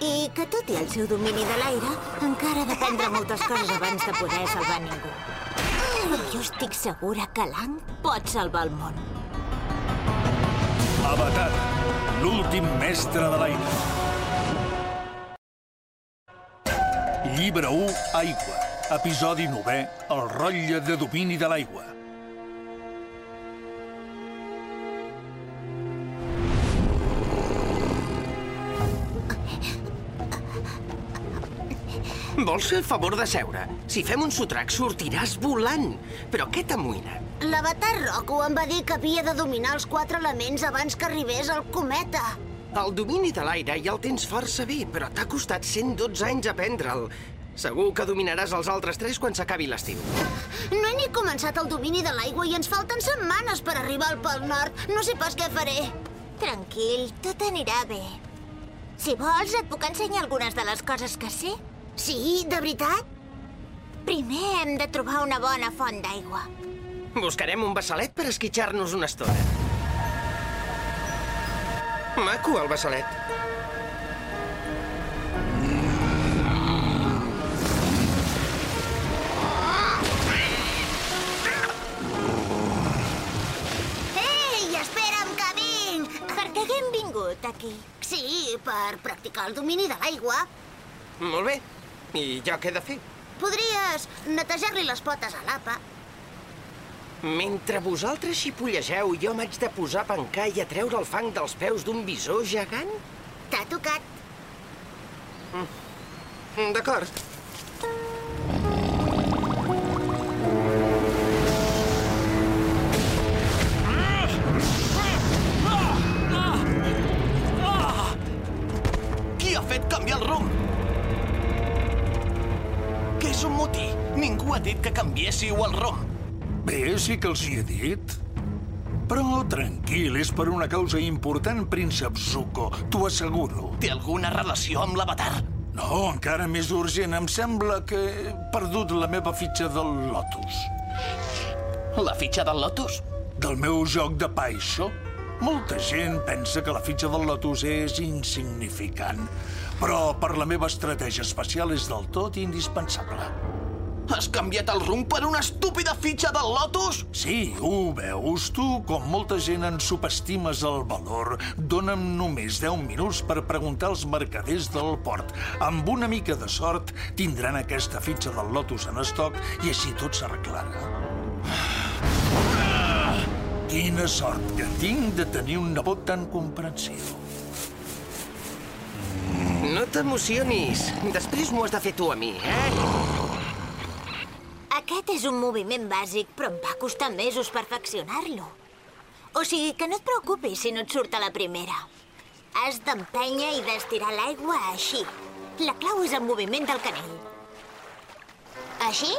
i que tot i el seu domini de l'aire encara ha d'aprendre moltes coses abans de poder salvar ningú. Però jo estic segura que l'Ankh pot salvar el món. Avatar, l'últim mestre de l'aire. Llibre 1, Aigua. Episodi 9, el rotlle de domini de l'aigua. Vols fer el favor de seure? Si fem un sotrac sortiràs volant. Però què t'amoïna? L'avatar Roku em va dir que havia de dominar els quatre elements abans que arribés el cometa. El domini de l'aire ja el tens força bé, però t'ha costat 112 anys aprendre'l. Segur que dominaràs els altres tres quan s'acabi l'estiu. No he ni començat el domini de l'aigua i ens falten setmanes per arribar al Pol Nord. No sé pas què faré. Tranquil, tot anirà bé. Si vols, et puc ensenyar algunes de les coses que sé. Sí, de veritat? Primer hem de trobar una bona font d'aigua. Buscarem un bassalet per esquitxar-nos una estona. Maco, el bassalet. Ei, espera'm que vinc! Per què hem vingut aquí? Sí, per practicar el domini de l'aigua. Molt bé. I jo què he de fer? Podries netejar-li les potes a l'apa. Mentre vosaltres xipollegeu, jo m'haig de posar a pencar i a treure el fang dels peus d'un bisó gegant? T'ha tocat. D'acord. És un motí? Ningú ha dit que canviéssiu el rumb. Bé, sí que els hi he dit. Però tranquil, és per una causa important, príncep Zuko, t'ho asseguro. Té alguna relació amb l'avatar? No, encara més urgent, em sembla que he perdut la meva fitxa del Lotus. La fitxa del Lotus? Del meu joc de paixo. Molta gent pensa que la fitxa del Lotus és insignificant, però per la meva estratègia espacial és del tot indispensable. Has canviat el rumb per una estúpida fitxa del Lotus? Sí, ho veus tu, com molta gent en subestimes el valor. Dóna'm només 10 minuts per preguntar als mercaders del port. Amb una mica de sort tindran aquesta fitxa del Lotus en estoc i així tot s'arreglarà. Quina sort que tinc de tenir un nebot tan comprensiu. No t'emocionis. Després m'ho has de fer tu a mi, eh? Aquest és un moviment bàsic, però em va costar mesos perfeccionar-lo. O sigui que no et preocupis si no et surt a la primera. Has d'empènyer i d'estirar l'aigua així. La clau és el moviment del canell. Així?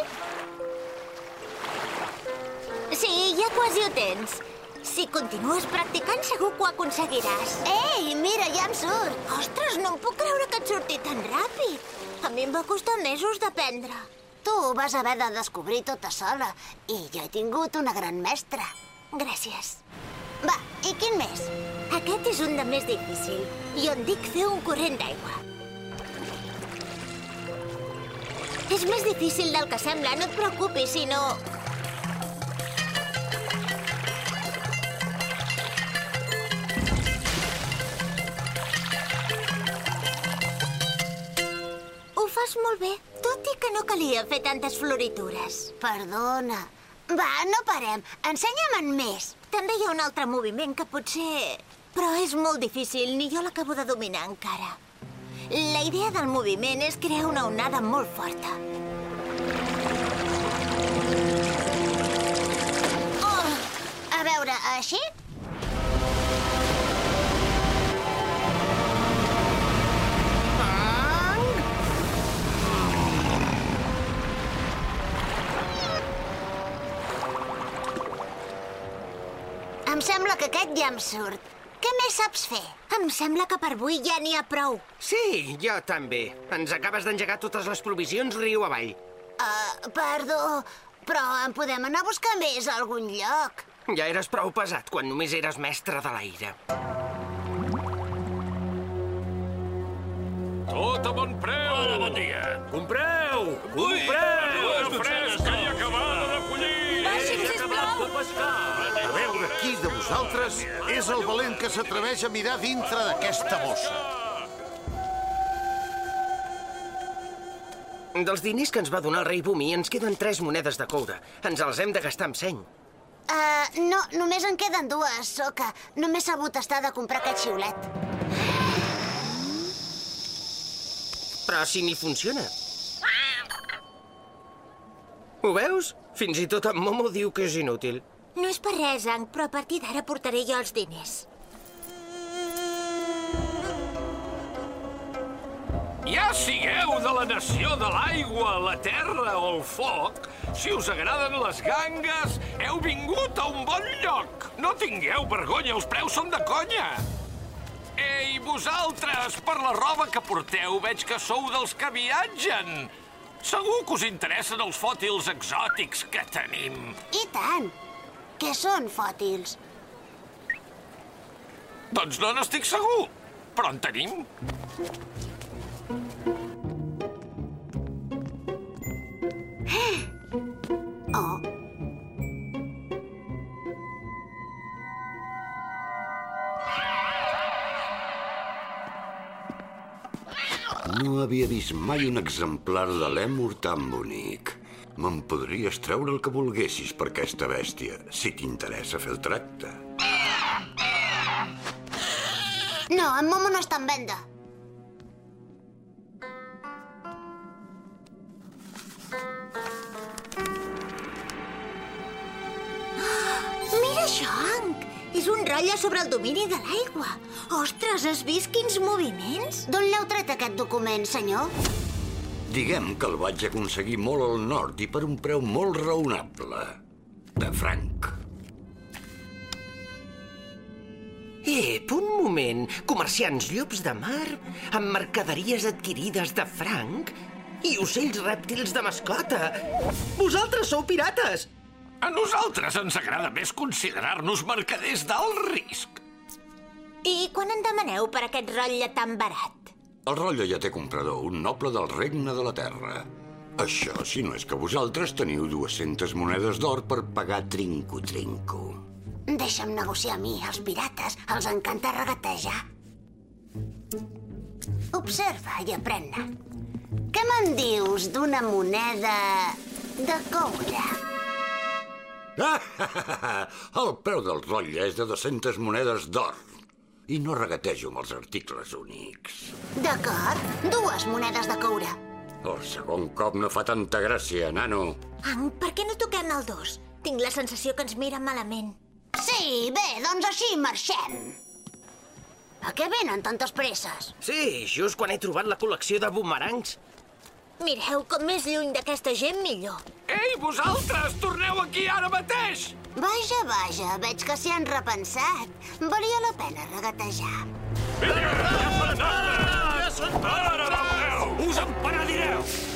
Sí, ja quasi ho tens. Si continues practicant, segur que ho aconseguiràs. Ei, mira, ja em surt. Ostres, no em puc creure que et surti tan ràpid. A mi em va costar mesos d'aprendre. Tu ho vas haver de descobrir tota sola i jo he tingut una gran mestra. Gràcies. Va, i quin més? Aquest és un de més difícil. Jo en dic fer un corrent d'aigua. És més difícil del que sembla, no et preocupis, si no... fas molt bé, tot i que no calia fer tantes floritures. Perdona. Va, no parem. Ensenya'm-en més. També hi ha un altre moviment que potser... Però és molt difícil, ni jo l'acabo de dominar encara. La idea del moviment és crear una onada molt forta. Oh, a veure, així? Sembla que aquest ja em surt. Què més saps fer? Em sembla que per avui ja n'hi ha prou. Sí, jo també. Ens acabes d'engegar totes les provisions riu avall. Uh, perdó, però en podem anar a buscar més a algun lloc. Ja eres prou pesat quan només eres mestre de l'aire. Tot a bon preu! Hola, bon dia! Compreu! Compreu! Ui, vosaltres és el valent que s'atreveix a mirar dintre d'aquesta bossa. Dels diners que ens va donar el rei Bumi ens queden tres monedes de coure. Ens els hem de gastar amb seny. Uh, no, només en queden dues, Soca. Només s'ha sabut estar de comprar aquest xiulet. Però si ni funciona. Ho veus? Fins i tot en Momo diu que és inútil. No és per res, Ang, però a partir d'ara portaré jo els diners. Ja sigueu de la nació de l'aigua, la terra o el foc, si us agraden les gangues, heu vingut a un bon lloc. No tingueu vergonya, els preus són de conya. Ei, vosaltres, per la roba que porteu, veig que sou dels que viatgen. Segur que us interessen els fòtils exòtics que tenim. I tant. Què són fòtils? Doncs no n'estic segur, però en tenim. Oh, No havia vist mai un exemplar de l'èmur tan bonic. Me'n podries treure el que volguessis per aquesta bèstia, si t'interessa fer el tracte. no, en Momo no està en venda. Mira això, Ang! És un ratlla sobre el domini de l'aigua. Ostres, has vist quins moviments? D'on l'heu tret aquest document, senyor? Diguem que el vaig aconseguir molt al nord i per un preu molt raonable. De franc. Ep, un moment. Comerciants llops de mar amb mercaderies adquirides de franc i ocells rèptils de mascota. Vosaltres sou pirates! A nosaltres ens agrada més considerar-nos mercaders d'alt risc. I quan en demaneu per aquest ratlla tan barat? El rotlle ja té comprador, un noble del regne de la terra. Això, si no és que vosaltres teniu 200 monedes d'or per pagar trinco-trinco. Deixa'm negociar a mi. Els pirates els encanta regatejar. Observa i aprèn-ne. Què me'n dius d'una moneda de coure? El preu del rotlle és de 200 monedes d'or. I no regatejo amb els articles únics. D'acord, dues monedes de coure. El segon cop no fa tanta gràcia, nano. Ang, per què no toquem el dos? Tinc la sensació que ens miren malament. Sí, bé, doncs així marxem. A què venen tantes presses? Sí, just quan he trobat la col·lecció de bumerangs. Mireu, com més lluny d'aquesta gent, millor. Ei, vosaltres, torneu aquí ara mateix! Vaja, vaja, veig que s'hi han repensat. Valia la pena regatejar. Ara veureu! Us en penedireu! Ja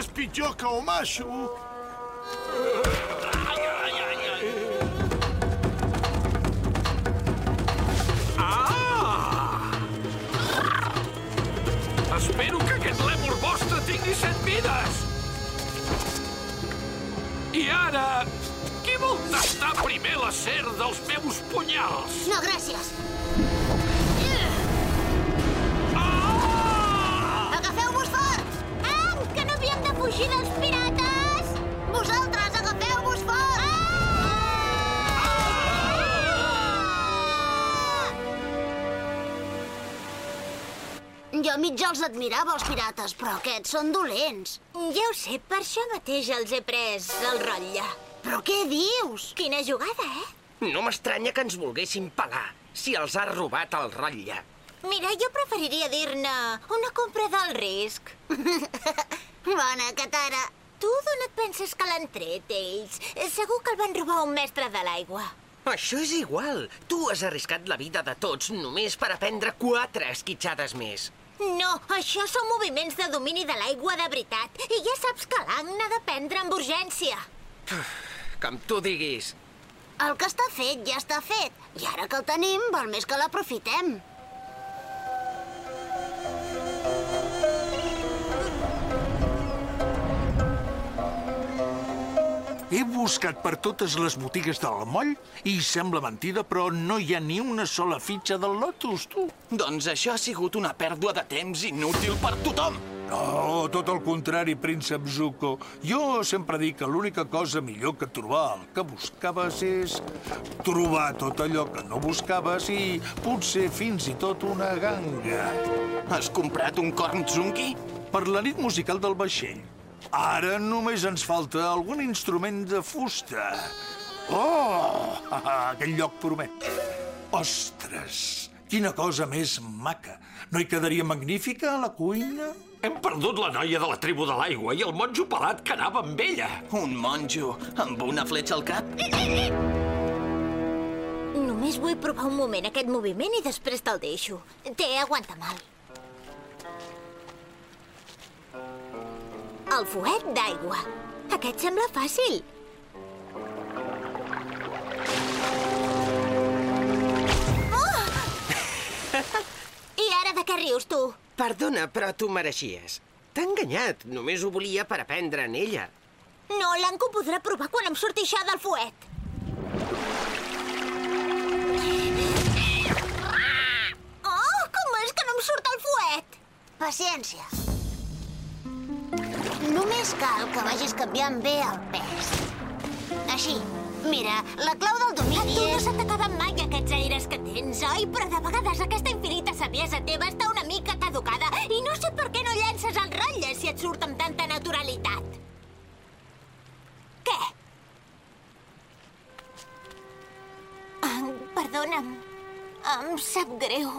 és pitjor que Omashu! Ah! Espero que aquest lèmur tingui set vides! I ara, qui vol tastar primer l'acer dels meus punyals? No, gràcies. Fugir dels pirates! Vosaltres, agafeu-vos fort! Jo mig els admirava, els pirates, però aquests són dolents. Ja ho sé, per això mateix els he pres el rotlle. Però què dius? Quina jugada, eh? No m'estranya que ens volguessin pelar, si els ha robat el rotlle. Mira, jo preferiria dir-ne una compra del risc. Bona, Katara. Tu d'on et penses que l'han tret, ells? Segur que el van robar un mestre de l'aigua. Això és igual. Tu has arriscat la vida de tots només per aprendre quatre esquitxades més. No, això són moviments de domini de l'aigua de veritat. I ja saps que l'Ang n'ha de prendre amb urgència. Com tu diguis. El que està fet ja està fet. I ara que el tenim, val més que l'aprofitem. Buscat per totes les botigues del moll i sembla mentida, però no hi ha ni una sola fitxa del Lotus, tu. Doncs això ha sigut una pèrdua de temps inútil per tothom. No, tot el contrari, príncep Zuko. Jo sempre dic que l'única cosa millor que trobar el que buscaves és trobar tot allò que no buscaves i potser fins i tot una ganga. Has comprat un corn zunqui? Per la nit musical del vaixell. Ara només ens falta algun instrument de fusta. Oh! Aquell lloc promet. Ostres! Quina cosa més maca. No hi quedaria magnífica a la cuina? Hem perdut la noia de la tribu de l'aigua i el monjo pelat que anava amb ella. Un monjo amb una fletxa al cap? Només vull provar un moment aquest moviment i després te'l deixo. Té, aguanta mal. El fuet d'aigua. Aquest sembla fàcil. Oh! I ara de què rius, tu? Perdona, però tu mereixies. T'ha enganyat. Només ho volia per aprendre en ella. No, l'Anco podrà provar quan em surti això del fuet. Oh, com és que no em surt el fuet? Paciència. Només cal que vagis canviant bé el pes. Així. Mira, la clau del A domini tu no és... se t'acaben mai aquests aires que tens, oi? Però de vegades aquesta infinita saviesa teva està una mica caducada i no sé per què no llences el ratlle si et surt amb tanta naturalitat. Què? Ah, perdona'm. Em sap greu.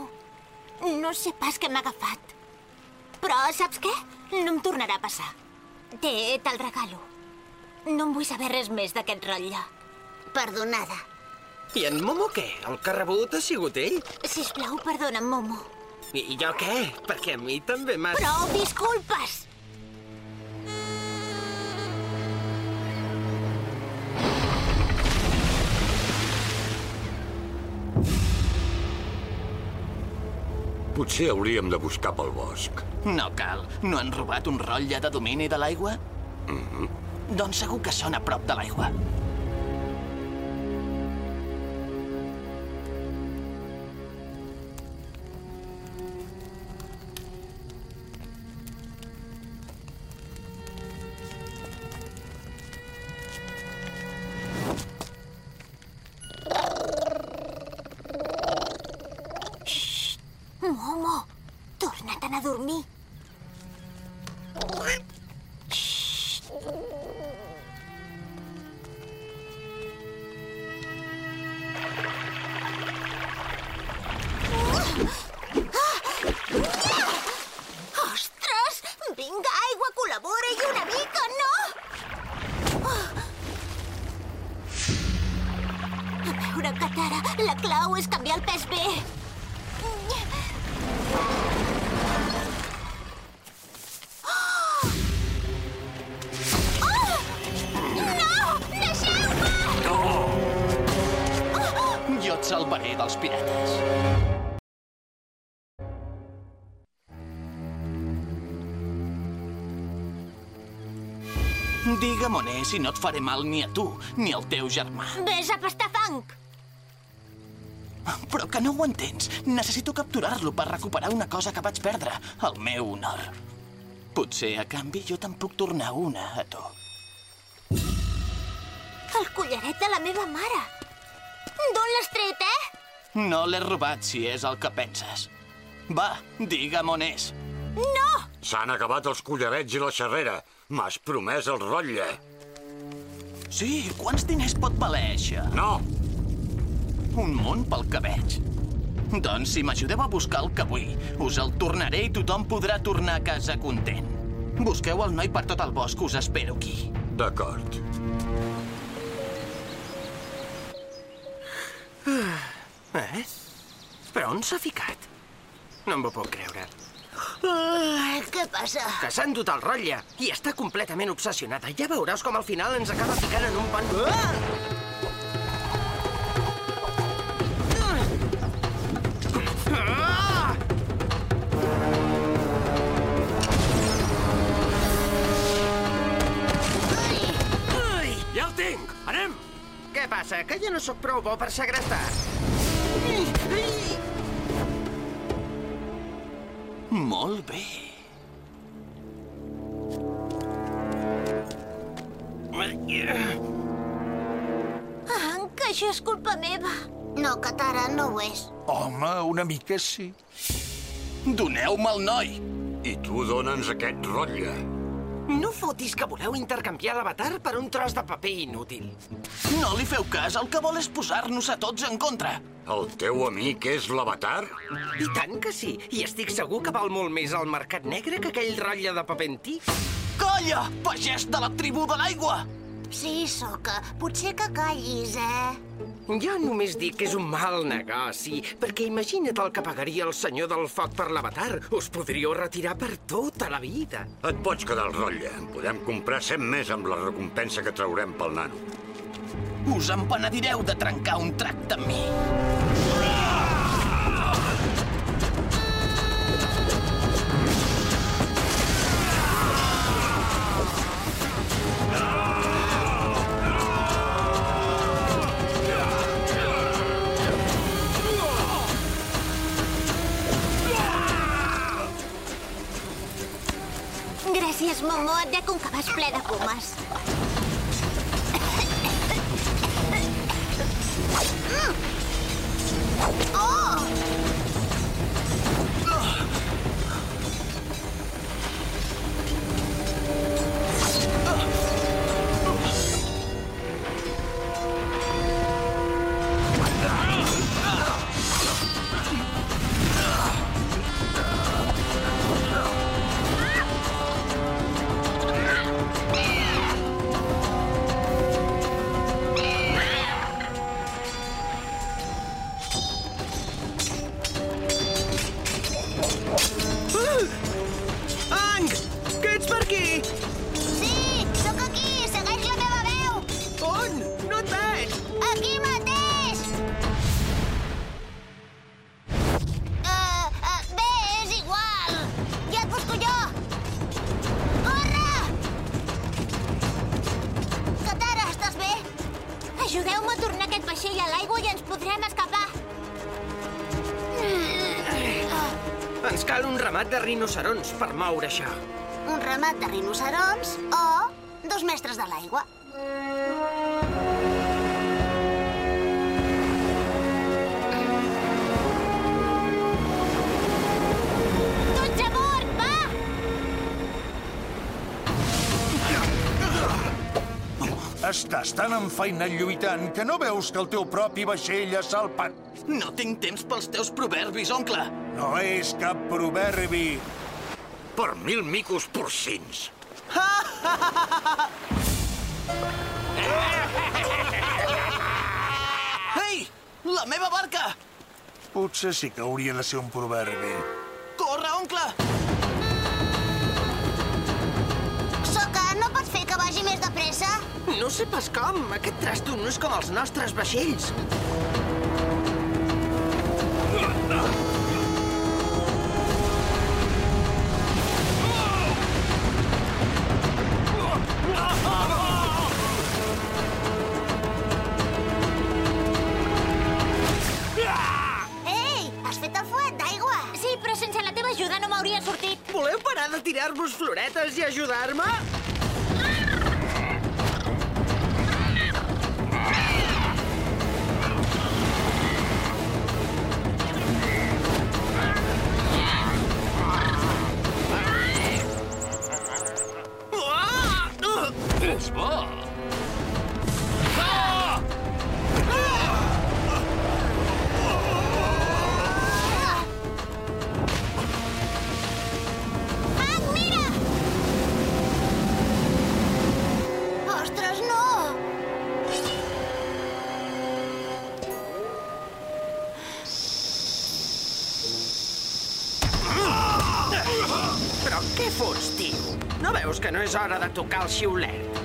No sé pas què m'ha agafat. Però saps què? No em tornarà a passar. Té, te'l regalo. No en vull saber res més d'aquest rotlle. Perdonada. I en Momo què? El que ha rebut ha sigut ell? Sisplau, perdona'm, Momo. I jo què? Perquè a mi també m'ha... Prou disculpes! Potser hauríem de buscar pel bosc. No cal. No han robat un rotlle de domini de l'aigua? Mm -hmm. Doncs segur que són a prop de l'aigua. dormí. Salvaré dels pirates. Digue'm on és i no et faré mal ni a tu ni al teu germà. Ves a pastar fang! Però que no ho entens. Necessito capturar-lo per recuperar una cosa que vaig perdre, el meu honor. Potser, a canvi, jo te'n puc tornar una a tu. El collaret de la meva mare! D'on l'has tret, eh? No l'he robat, si és el que penses. Va, digue'm on és. No! S'han acabat els collarets i la xerrera. M'has promès el rotlle. Sí, quants diners pot valer, això? No, Un munt pel que veig. Doncs si m'ajudeu a buscar el que vull, us el tornaré i tothom podrà tornar a casa content. Busqueu el noi per tot el bosc, us espero aquí. d'acord. Eh? Però on s'ha ficat? No m'ho puc creure. Uh, què passa? Que s'ha endut el rotlle i està completament obsessionada. Ja veuràs com al final ens acaba ficant en un pan... Ah! Ah! Ai! Ja el tinc! Anem! Què passa? Que ja no sóc prou bo per segrestar? Molt bé. Ah, que això és culpa meva. No, Katara, no ho és. Home, una mica sí. Doneu-me el noi. I tu dona'ns aquest rotlle. No fotis que voleu intercanviar l'avatar per un tros de paper inútil. No li feu cas, el que vol és posar-nos a tots en contra. El teu amic és l'avatar? I tant que sí. I estic segur que val molt més al mercat negre que aquell rotlle de paper antic. Colla! Pagès de la tribu de l'aigua! Sí, Soca, potser que callis, eh? Jo només dic que és un mal negoci, perquè imagina't el que pagaria el senyor del foc per l'avatar. Us podríeu retirar per tota la vida. Et pots quedar el rotlle. Podem comprar 100 més amb la recompensa que traurem pel nano. Us en penedireu de trencar un tracte amb mi. Gràcies, Momo. Et dec un cabàs ple de pomes. On? No et veig! Aquí mateix! Uh, uh, bé, és igual. Ja et busco jo. Corre! Katara, estàs bé? Ajudeu-me a tornar aquest vaixell a l'aigua i ens podrem escapar. Ens cal un ramat de rinocerons per moure això. Un ramat de rinocerons o dos mestres de l'aigua. Estàs tan enfeinat lluitant que no veus que el teu propi vaixell ha salpat. No tinc temps pels teus proverbis, oncle. No és cap proverbi. Per mil micos porcins. Ei! La meva barca! Potser sí que hauria de ser un proverbi. Corre, oncle! No sé pas com. Aquest trasto no és com els nostres vaixells. ajuda no m'hauria sortit. Voleu parar de tirar-vos floretes i ajudar-me? Fots, tio? No veus que no és hora de tocar el xiulet?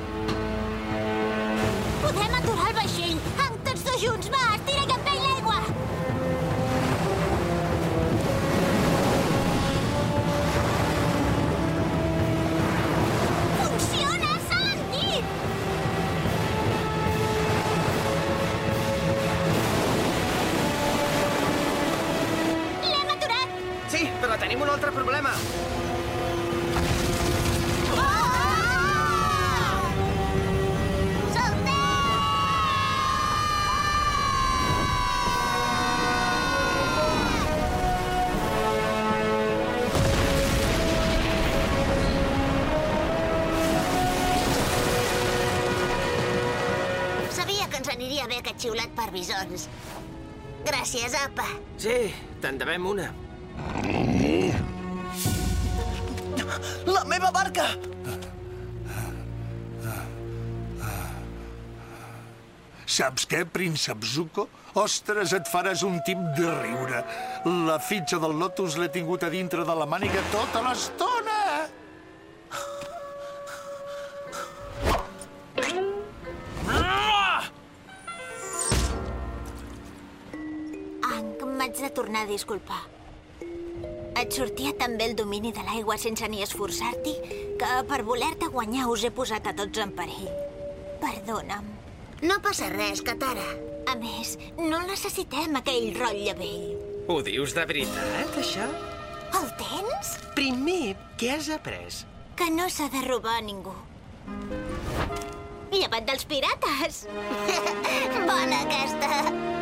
Podem aturar el aquest xiulet per bisons. Gràcies, apa. Sí, te'n devem una. La meva barca! Saps què, príncep Zuko? Ostres, et faràs un tip de riure. La fitxa del Lotus l'he tingut a dintre de la màniga tota l'estona. M'haig de tornar a disculpar. Et sortia tan bé el domini de l'aigua sense ni esforçar-t'hi que per voler-te guanyar us he posat a tots en perill. Perdona'm. No passa res, Katara. A més, no necessitem aquell rotlle vell. Ho dius de veritat, això? El tens? Primer, què has après? Que no s'ha de robar a ningú. Llevat dels pirates. Bona aquesta.